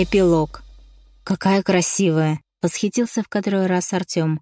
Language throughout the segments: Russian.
Эпилог. «Какая красивая!» — восхитился в который раз Артём.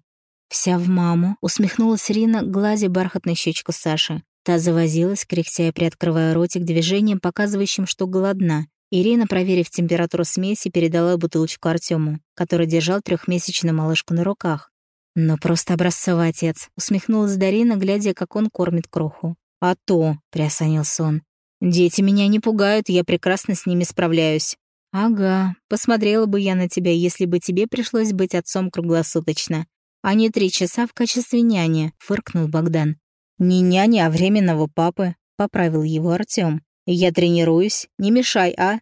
Вся в маму, усмехнулась Рина, гладя бархатную щечку Саши. Та завозилась, кряхтя и приоткрывая ротик движением, показывающим, что голодна. Ирина, проверив температуру смеси, передала бутылочку Артему, который держал трехмесячную малышку на руках. «Ну, просто образцовый отец», — усмехнулась Дарина, глядя, как он кормит кроху. «А то», — приосанился он, — «дети меня не пугают, я прекрасно с ними справляюсь». «Ага, посмотрела бы я на тебя, если бы тебе пришлось быть отцом круглосуточно, а не три часа в качестве няни», — фыркнул Богдан. «Не няни, а временного папы», — поправил его Артём. «Я тренируюсь. Не мешай, а?»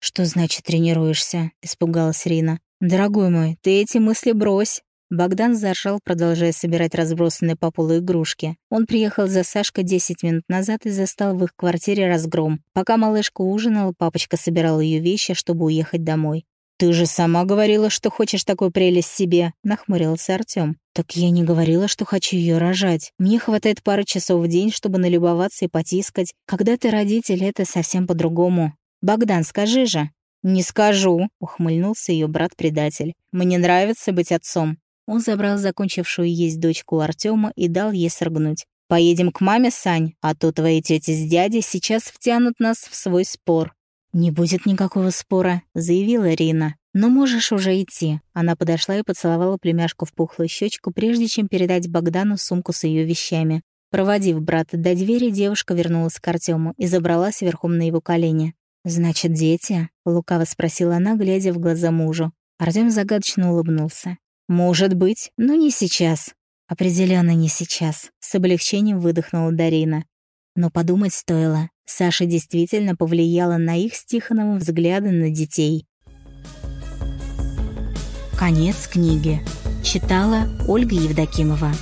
«Что значит тренируешься?» — испугалась Рина. «Дорогой мой, ты эти мысли брось. Богдан заржал, продолжая собирать разбросанные по полу игрушки. Он приехал за Сашкой 10 минут назад и застал в их квартире разгром. Пока малышка ужинала, папочка собирал ее вещи, чтобы уехать домой. «Ты же сама говорила, что хочешь такую прелесть себе», — нахмурился Артём. «Так я не говорила, что хочу ее рожать. Мне хватает пары часов в день, чтобы налюбоваться и потискать. Когда ты родитель, это совсем по-другому. Богдан, скажи же». «Не скажу», — ухмыльнулся ее брат-предатель. «Мне нравится быть отцом. Он забрал закончившую есть дочку Артема и дал ей срыгнуть. «Поедем к маме, Сань, а то твои тети с дядей сейчас втянут нас в свой спор». «Не будет никакого спора», — заявила Рина. «Но можешь уже идти». Она подошла и поцеловала племяшку в пухлую щечку, прежде чем передать Богдану сумку с ее вещами. Проводив брата до двери, девушка вернулась к Артему и забралась верхом на его колени. «Значит, дети?» — лукаво спросила она, глядя в глаза мужу. Артем загадочно улыбнулся. «Может быть, но не сейчас». Определенно не сейчас», — с облегчением выдохнула Дарина. Но подумать стоило. Саша действительно повлияла на их с Тихоновым взгляды на детей. Конец книги. Читала Ольга Евдокимова.